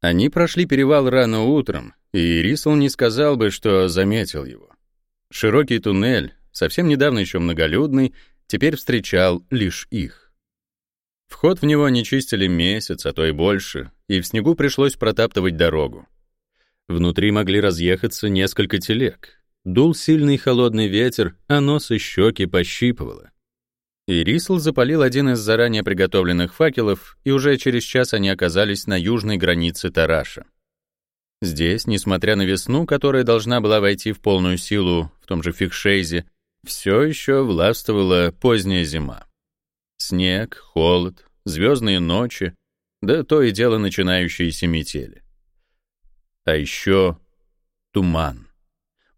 Они прошли перевал рано утром, и Рисл не сказал бы, что заметил его. Широкий туннель, совсем недавно еще многолюдный, теперь встречал лишь их. Вход в него не чистили месяц, а то и больше, и в снегу пришлось протаптывать дорогу. Внутри могли разъехаться несколько телег. Дул сильный холодный ветер, а нос и щеки пощипывало. И Рисл запалил один из заранее приготовленных факелов, и уже через час они оказались на южной границе Тараша. Здесь, несмотря на весну, которая должна была войти в полную силу в том же Фикшейзе, все еще властвовала поздняя зима. Снег, холод, звездные ночи, да то и дело начинающиеся метели. А еще туман.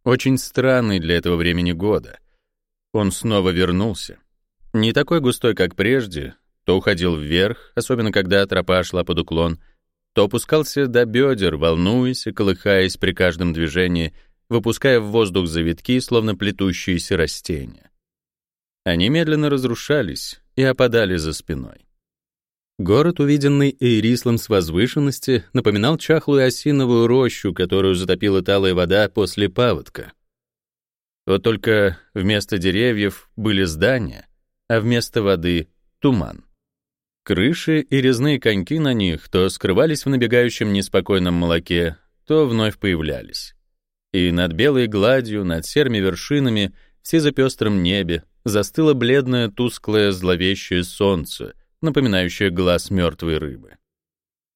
Очень странный для этого времени года. Он снова вернулся. Не такой густой, как прежде, то уходил вверх, особенно когда тропа шла под уклон, то опускался до бедер, волнуясь и колыхаясь при каждом движении, выпуская в воздух завитки, словно плетущиеся растения. Они медленно разрушались и опадали за спиной. Город, увиденный Эйрислом с возвышенности, напоминал чахлую осиновую рощу, которую затопила талая вода после паводка. Вот только вместо деревьев были здания, а вместо воды — туман. Крыши и резные коньки на них то скрывались в набегающем неспокойном молоке, то вновь появлялись. И над белой гладью, над серыми вершинами, в сизопестром небе застыло бледное, тусклое, зловещее солнце, напоминающее глаз мертвой рыбы.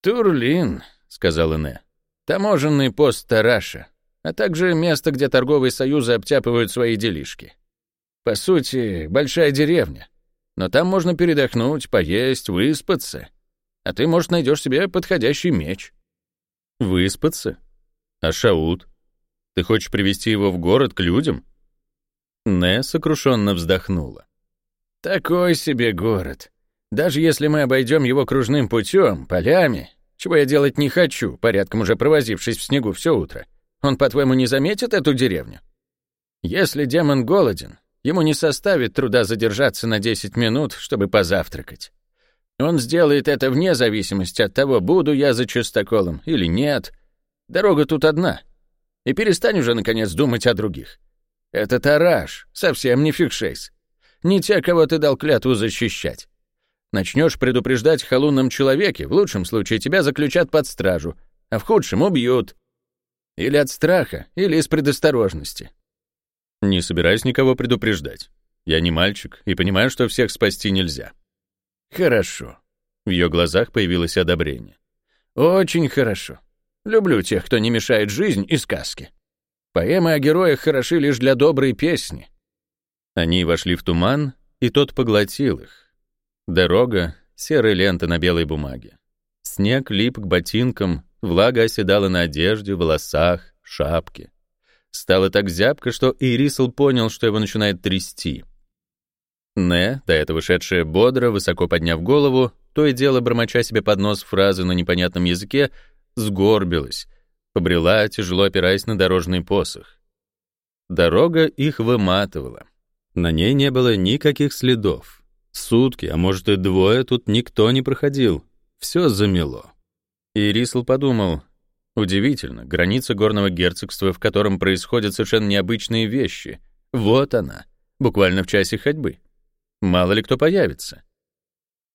«Турлин», — сказал Ине, — «таможенный пост Тараша, а также место, где торговые союзы обтяпывают свои делишки. По сути, большая деревня, но там можно передохнуть, поесть, выспаться, а ты, может, найдешь себе подходящий меч». «Выспаться? А Шаут? Ты хочешь привести его в город к людям?» Не сокрушенно вздохнула. «Такой себе город. Даже если мы обойдем его кружным путем, полями, чего я делать не хочу, порядком уже провозившись в снегу все утро, он, по-твоему, не заметит эту деревню? Если демон голоден, ему не составит труда задержаться на 10 минут, чтобы позавтракать. Он сделает это вне зависимости от того, буду я за частоколом или нет. Дорога тут одна. И перестань уже, наконец, думать о других. Это тараж, совсем не фикшейс. Не те, кого ты дал клятву защищать. Начнешь предупреждать о лунном человеке, в лучшем случае тебя заключат под стражу, а в худшем убьют. Или от страха, или из предосторожности. Не собираюсь никого предупреждать. Я не мальчик и понимаю, что всех спасти нельзя. Хорошо. В ее глазах появилось одобрение. Очень хорошо. Люблю тех, кто не мешает жизнь и сказки. Поэмы о героях хороши лишь для доброй песни. Они вошли в туман, и тот поглотил их, Дорога — серая лента на белой бумаге. Снег лип к ботинкам, влага оседала на одежде, волосах, шапке. Стало так зябко, что Ирисл понял, что его начинает трясти. Не, до этого шедшая бодро, высоко подняв голову, то и дело бормоча себе под нос фразы на непонятном языке, сгорбилась, побрела, тяжело опираясь на дорожный посох. Дорога их выматывала. На ней не было никаких следов. Сутки, а может и двое, тут никто не проходил. Все замело. И Рисл подумал, удивительно, граница горного герцогства, в котором происходят совершенно необычные вещи. Вот она, буквально в часе ходьбы. Мало ли кто появится.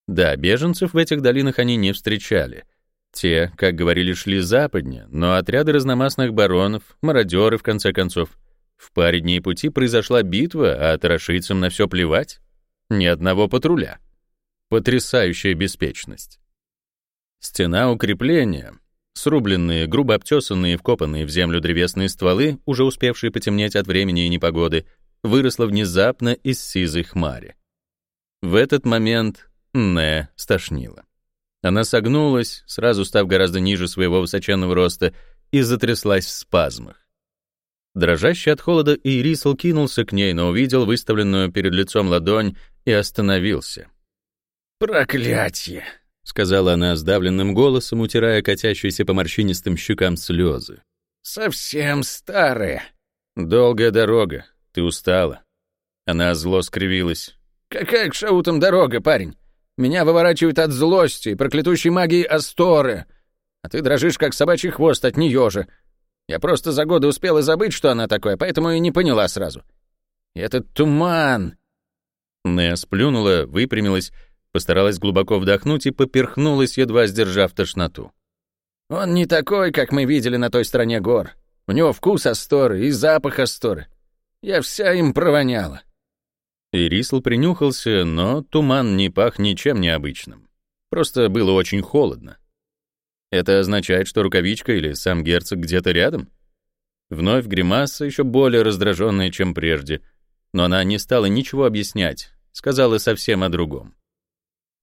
Да, беженцев в этих долинах они не встречали. Те, как говорили, шли западнее, но отряды разномастных баронов, мародеры, в конце концов. В паре дней пути произошла битва, а тарашийцам на все плевать. Ни одного патруля. Потрясающая беспечность. Стена укрепления, срубленные, грубо обтесанные, вкопанные в землю древесные стволы, уже успевшие потемнеть от времени и непогоды, выросла внезапно из сизой хмари. В этот момент Не стошнила. Она согнулась, сразу став гораздо ниже своего высоченного роста, и затряслась в спазмах. Дрожащий от холода Ирисл кинулся к ней, но увидел выставленную перед лицом ладонь и остановился. «Проклятье!» — сказала она сдавленным голосом, утирая катящиеся по морщинистым щекам слезы. «Совсем старая». «Долгая дорога. Ты устала». Она зло скривилась. «Какая к шаутам дорога, парень? Меня выворачивает от злости и проклятущей магии Асторы. А ты дрожишь, как собачий хвост от нее же. Я просто за годы успела забыть, что она такое, поэтому и не поняла сразу. Этот туман... Неа сплюнула, выпрямилась, постаралась глубоко вдохнуть и поперхнулась, едва сдержав тошноту. Он не такой, как мы видели на той стороне гор. У него вкус Асторы и запах Асторы. Я вся им провоняла. Ирисл принюхался, но туман не пах ничем необычным. Просто было очень холодно. Это означает, что рукавичка или сам герцог где-то рядом? Вновь гримаса, еще более раздраженная, чем прежде, но она не стала ничего объяснять, сказала совсем о другом.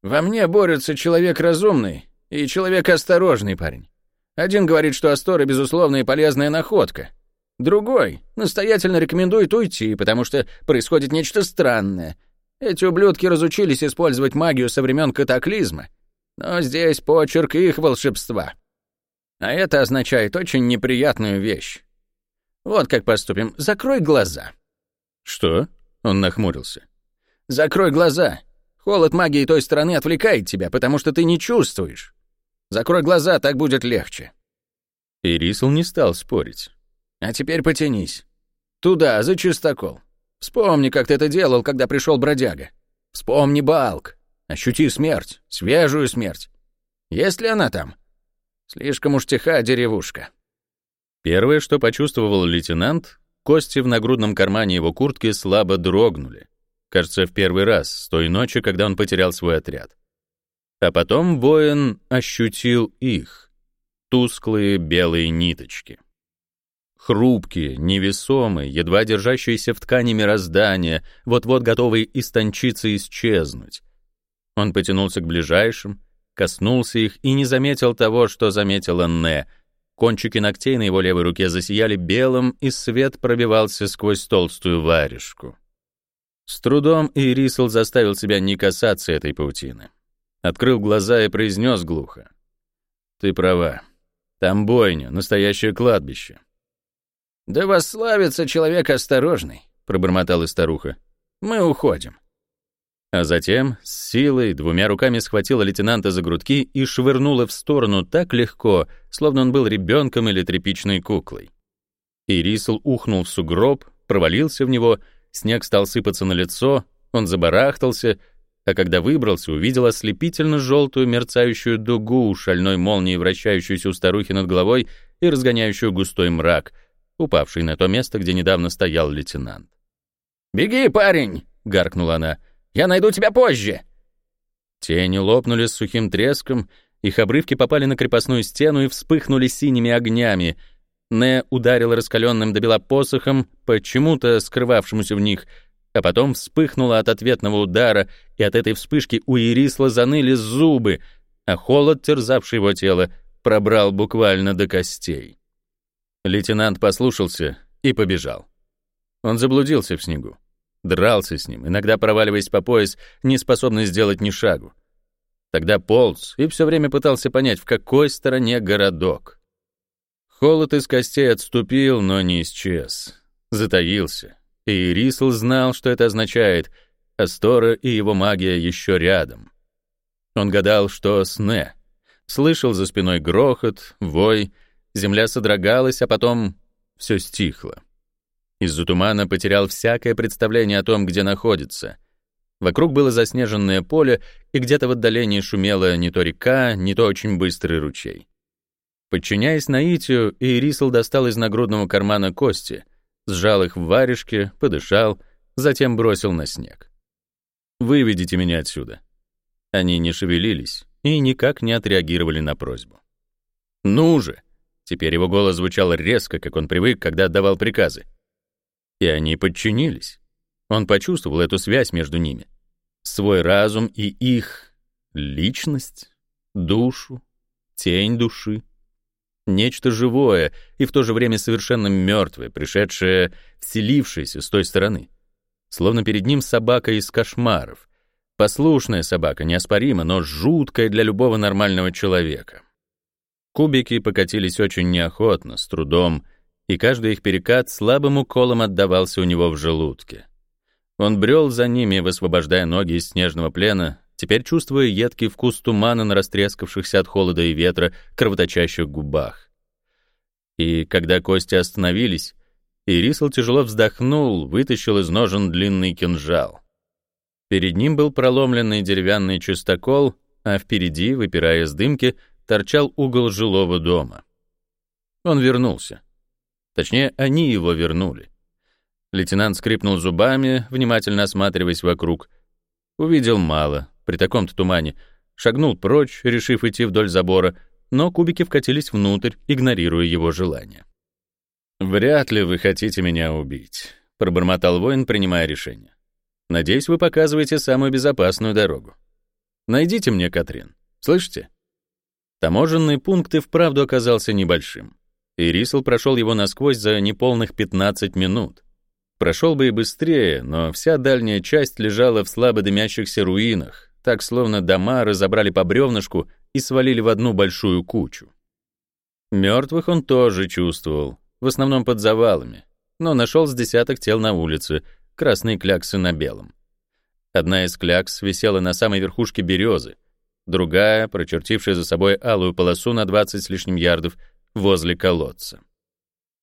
«Во мне борются человек разумный и человек осторожный парень. Один говорит, что Астора — безусловная и полезная находка. Другой настоятельно рекомендует уйти, потому что происходит нечто странное. Эти ублюдки разучились использовать магию со времен катаклизма, но здесь почерк их волшебства. А это означает очень неприятную вещь. Вот как поступим. Закрой глаза. Что? Он нахмурился. Закрой глаза. Холод магии той стороны отвлекает тебя, потому что ты не чувствуешь. Закрой глаза, так будет легче. Ирисл не стал спорить. А теперь потянись. Туда, за чистокол. Вспомни, как ты это делал, когда пришел бродяга. Вспомни Балк. Ощути смерть, свежую смерть. Есть ли она там? Слишком уж тиха деревушка. Первое, что почувствовал лейтенант, кости в нагрудном кармане его куртки слабо дрогнули. Кажется, в первый раз, с той ночи, когда он потерял свой отряд. А потом воин ощутил их, тусклые белые ниточки. Хрупкие, невесомые, едва держащиеся в ткани мироздания, вот-вот готовые истончиться и исчезнуть. Он потянулся к ближайшим, коснулся их и не заметил того, что заметила Не. Кончики ногтей на его левой руке засияли белым, и свет пробивался сквозь толстую варежку. С трудом Ирисл заставил себя не касаться этой паутины. Открыл глаза и произнес глухо. «Ты права. Там бойня, настоящее кладбище». «Да восславится человек осторожный», — пробормотала старуха. «Мы уходим». А затем с силой двумя руками схватила лейтенанта за грудки и швырнула в сторону так легко, словно он был ребенком или тряпичной куклой. Ирисл ухнул в сугроб, провалился в него, снег стал сыпаться на лицо, он забарахтался, а когда выбрался, увидел ослепительно желтую мерцающую дугу, шальной молнией вращающуюся у старухи над головой и разгоняющую густой мрак, упавший на то место, где недавно стоял лейтенант. «Беги, парень!» — гаркнула она. Я найду тебя позже!» Тени лопнули с сухим треском, их обрывки попали на крепостную стену и вспыхнули синими огнями. Не ударил раскаленным до бела посохом, почему-то скрывавшемуся в них, а потом вспыхнула от ответного удара, и от этой вспышки у Ирисла заныли зубы, а холод, терзавший его тело, пробрал буквально до костей. Лейтенант послушался и побежал. Он заблудился в снегу. Дрался с ним, иногда проваливаясь по пояс, не способный сделать ни шагу. Тогда полз и все время пытался понять, в какой стороне городок. Холод из костей отступил, но не исчез. Затаился. И Рисл знал, что это означает. Астора и его магия еще рядом. Он гадал, что сне. Слышал за спиной грохот, вой, земля содрогалась, а потом все стихло. Из-за тумана потерял всякое представление о том, где находится. Вокруг было заснеженное поле, и где-то в отдалении шумела не то река, не то очень быстрый ручей. Подчиняясь наитию, Ирисл достал из нагрудного кармана кости, сжал их в варежке, подышал, затем бросил на снег. «Выведите меня отсюда». Они не шевелились и никак не отреагировали на просьбу. «Ну же!» Теперь его голос звучал резко, как он привык, когда отдавал приказы и они подчинились. Он почувствовал эту связь между ними. Свой разум и их личность, душу, тень души. Нечто живое и в то же время совершенно мертвое, пришедшее, вселившееся с той стороны. Словно перед ним собака из кошмаров. Послушная собака, неоспоримо, но жуткая для любого нормального человека. Кубики покатились очень неохотно, с трудом, и каждый их перекат слабым уколом отдавался у него в желудке. Он брел за ними, высвобождая ноги из снежного плена, теперь чувствуя едкий вкус тумана на растрескавшихся от холода и ветра кровоточащих губах. И когда кости остановились, Ирисл тяжело вздохнул, вытащил из ножен длинный кинжал. Перед ним был проломленный деревянный чистокол, а впереди, выпирая из дымки, торчал угол жилого дома. Он вернулся. Точнее, они его вернули. Лейтенант скрипнул зубами, внимательно осматриваясь вокруг. Увидел мало, при таком-то тумане. Шагнул прочь, решив идти вдоль забора, но кубики вкатились внутрь, игнорируя его желание. «Вряд ли вы хотите меня убить», — пробормотал воин, принимая решение. «Надеюсь, вы показываете самую безопасную дорогу. Найдите мне Катрин. Слышите?» Таможенный пункт и вправду оказался небольшим. И Рисел прошел его насквозь за неполных 15 минут. Прошел бы и быстрее, но вся дальняя часть лежала в слабо дымящихся руинах, так словно дома разобрали по бревнышку и свалили в одну большую кучу. Мертвых он тоже чувствовал, в основном под завалами, но нашел с десяток тел на улице, красные кляксы на белом. Одна из клякс висела на самой верхушке березы, другая, прочертившая за собой алую полосу на 20 с лишним ярдов, возле колодца.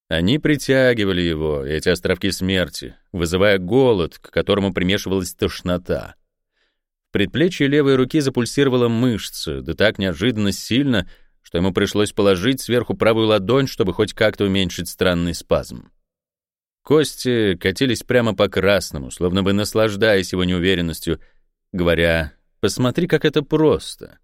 Они притягивали его, эти островки смерти, вызывая голод, к которому примешивалась тошнота. Предплечье левой руки запульсировала мышца, да так неожиданно сильно, что ему пришлось положить сверху правую ладонь, чтобы хоть как-то уменьшить странный спазм. Кости катились прямо по красному, словно бы наслаждаясь его неуверенностью, говоря «посмотри, как это просто».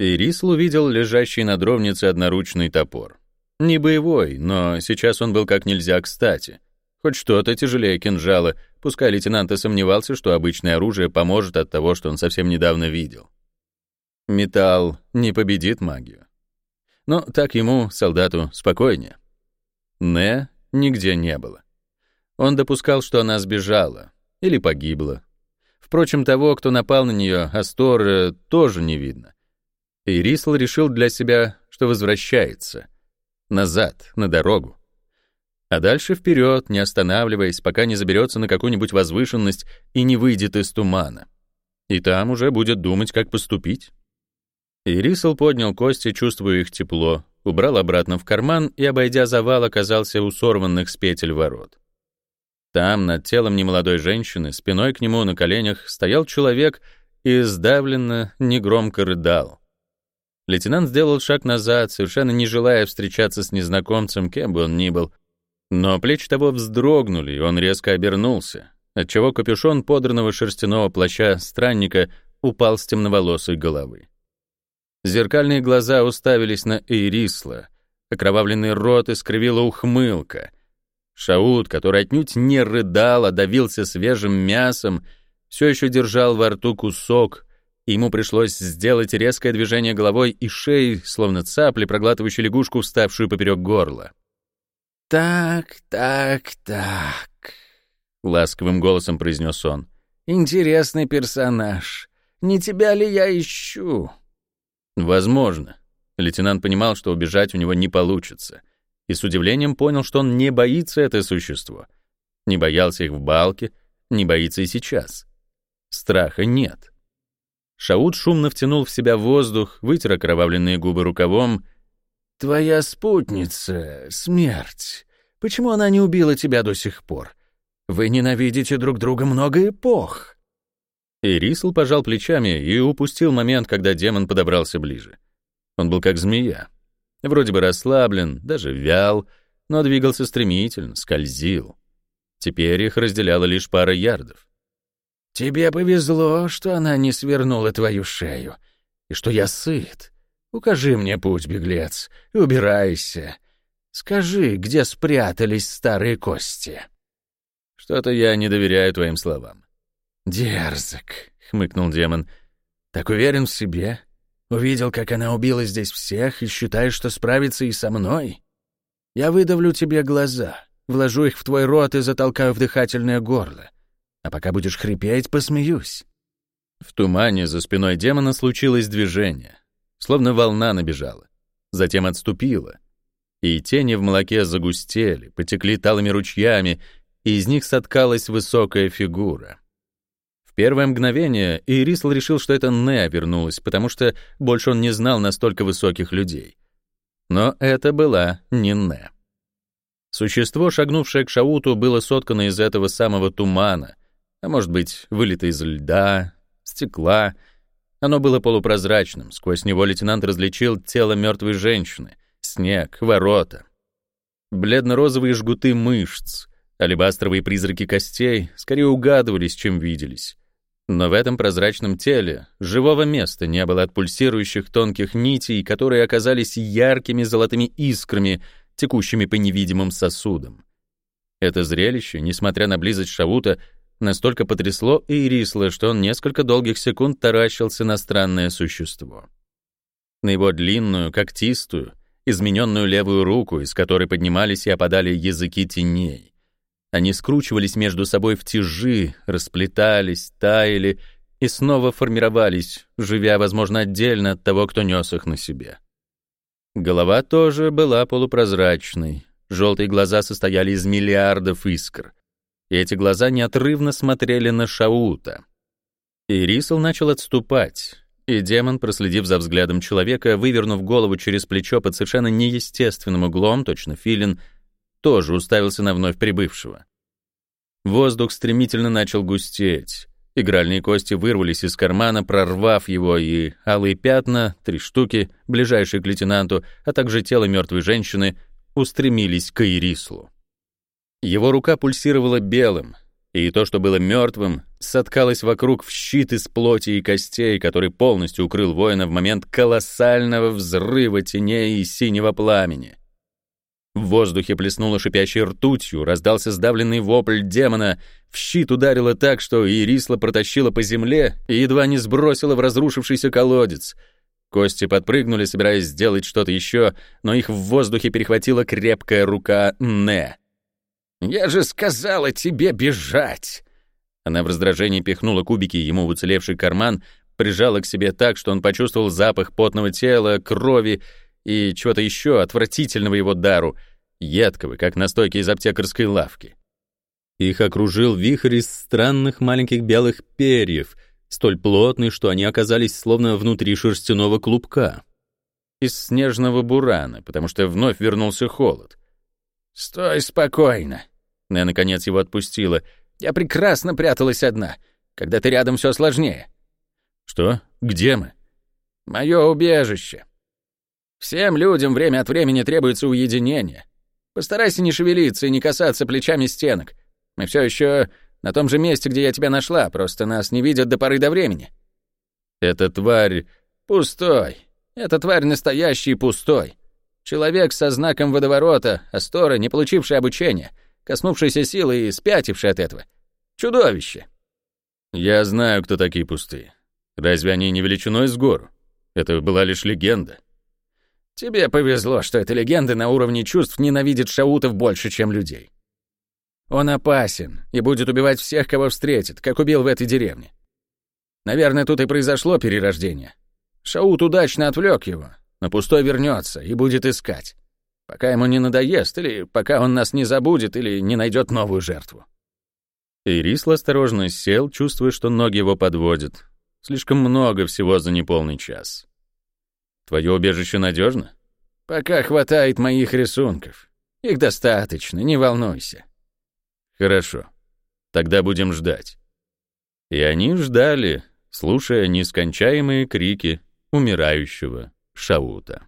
И Рисл увидел лежащий на дровнице одноручный топор. Не боевой, но сейчас он был как нельзя кстати. Хоть что-то тяжелее кинжала, пускай лейтенант и сомневался, что обычное оружие поможет от того, что он совсем недавно видел. Металл не победит магию. Но так ему, солдату, спокойнее. Не нигде не было. Он допускал, что она сбежала или погибла. Впрочем, того, кто напал на нее, Астор, тоже не видно. И Рисл решил для себя, что возвращается — назад, на дорогу. А дальше вперед, не останавливаясь, пока не заберется на какую-нибудь возвышенность и не выйдет из тумана. И там уже будет думать, как поступить. Ирисел поднял кости, чувствуя их тепло, убрал обратно в карман и, обойдя завал, оказался у сорванных с петель ворот. Там, над телом немолодой женщины, спиной к нему на коленях, стоял человек и сдавленно, негромко рыдал. Лейтенант сделал шаг назад, совершенно не желая встречаться с незнакомцем, кем бы он ни был. Но плечи того вздрогнули, и он резко обернулся, отчего капюшон подранного шерстяного плаща странника упал с темноволосой головы. Зеркальные глаза уставились на Эйрисла, окровавленный рот искривила ухмылка. Шаут, который отнюдь не рыдал, а давился свежим мясом, все еще держал во рту кусок — ему пришлось сделать резкое движение головой и шеей, словно цапли, проглатывающей лягушку, вставшую поперек горла. «Так, так, так», — ласковым голосом произнес он. «Интересный персонаж. Не тебя ли я ищу?» «Возможно». Лейтенант понимал, что убежать у него не получится, и с удивлением понял, что он не боится это существо. Не боялся их в балке, не боится и сейчас. Страха нет. Шаут шумно втянул в себя воздух, вытер окровавленные губы рукавом. «Твоя спутница — смерть. Почему она не убила тебя до сих пор? Вы ненавидите друг друга много эпох». И Рисл пожал плечами и упустил момент, когда демон подобрался ближе. Он был как змея. Вроде бы расслаблен, даже вял, но двигался стремительно, скользил. Теперь их разделяла лишь пара ярдов. Тебе повезло, что она не свернула твою шею, и что я сыт. Укажи мне путь, беглец, убирайся. Скажи, где спрятались старые кости?» «Что-то я не доверяю твоим словам». «Дерзок», — хмыкнул демон. «Так уверен в себе? Увидел, как она убила здесь всех, и считаешь, что справится и со мной? Я выдавлю тебе глаза, вложу их в твой рот и затолкаю в дыхательное горло. А пока будешь хрипеть, посмеюсь». В тумане за спиной демона случилось движение, словно волна набежала. Затем отступила, и тени в молоке загустели, потекли талыми ручьями, и из них соткалась высокая фигура. В первое мгновение Ирисл решил, что это Неа вернулась, потому что больше он не знал настолько высоких людей. Но это была не Не. Существо, шагнувшее к Шауту, было соткано из этого самого тумана, а может быть, вылито из льда, стекла. Оно было полупрозрачным, сквозь него лейтенант различил тело мертвой женщины, снег, ворота. Бледно-розовые жгуты мышц, алебастровые призраки костей скорее угадывались, чем виделись. Но в этом прозрачном теле живого места не было от пульсирующих тонких нитей, которые оказались яркими золотыми искрами, текущими по невидимым сосудам. Это зрелище, несмотря на близость Шавута, настолько потрясло Ирисла, что он несколько долгих секунд таращился на странное существо. На его длинную, когтистую, измененную левую руку, из которой поднимались и опадали языки теней. Они скручивались между собой в тяжи, расплетались, таяли и снова формировались, живя, возможно, отдельно от того, кто нес их на себе. Голова тоже была полупрозрачной. Желтые глаза состояли из миллиардов искр. И эти глаза неотрывно смотрели на Шаута. И Рисел начал отступать, и демон, проследив за взглядом человека, вывернув голову через плечо под совершенно неестественным углом, точно филин, тоже уставился на вновь прибывшего. Воздух стремительно начал густеть. Игральные кости вырвались из кармана, прорвав его, и алые пятна, три штуки, ближайшие к лейтенанту, а также тело мертвой женщины, устремились к Ирислу. Его рука пульсировала белым, и то, что было мертвым, соткалось вокруг в щит из плоти и костей, который полностью укрыл воина в момент колоссального взрыва теней и синего пламени. В воздухе плеснуло шипящей ртутью, раздался сдавленный вопль демона, в щит ударило так, что Ирисла протащила по земле и едва не сбросила в разрушившийся колодец. Кости подпрыгнули, собираясь сделать что-то еще, но их в воздухе перехватила крепкая рука Не. «Я же сказала тебе бежать!» Она в раздражении пихнула кубики ему в уцелевший карман, прижала к себе так, что он почувствовал запах потного тела, крови и чего-то еще отвратительного его дару, едкого, как настойки из аптекарской лавки. Их окружил вихрь из странных маленьких белых перьев, столь плотный, что они оказались словно внутри шерстяного клубка. Из снежного бурана, потому что вновь вернулся холод. «Стой спокойно!» Нэ, наконец, его отпустила. «Я прекрасно пряталась одна. Когда ты рядом, все сложнее». «Что? Где мы?» «Мое убежище. Всем людям время от времени требуется уединение. Постарайся не шевелиться и не касаться плечами стенок. Мы все еще на том же месте, где я тебя нашла, просто нас не видят до поры до времени. Эта тварь пустой. Эта тварь настоящий пустой. Человек со знаком водоворота, Астора, не получивший обучения, коснувшийся силы и спятивший от этого. Чудовище. Я знаю, кто такие пустые. Разве они не величиной с гору? Это была лишь легенда. Тебе повезло, что эта легенда на уровне чувств ненавидит шаутов больше, чем людей. Он опасен и будет убивать всех, кого встретит, как убил в этой деревне. Наверное, тут и произошло перерождение. Шаут удачно отвлек его, но пустой вернется и будет искать. Пока ему не надоест, или пока он нас не забудет, или не найдет новую жертву. Ирисл осторожно сел, чувствуя, что ноги его подводят. Слишком много всего за неполный час. Твое убежище надежно? Пока хватает моих рисунков. Их достаточно, не волнуйся. Хорошо. Тогда будем ждать. И они ждали, слушая нескончаемые крики умирающего Шаута.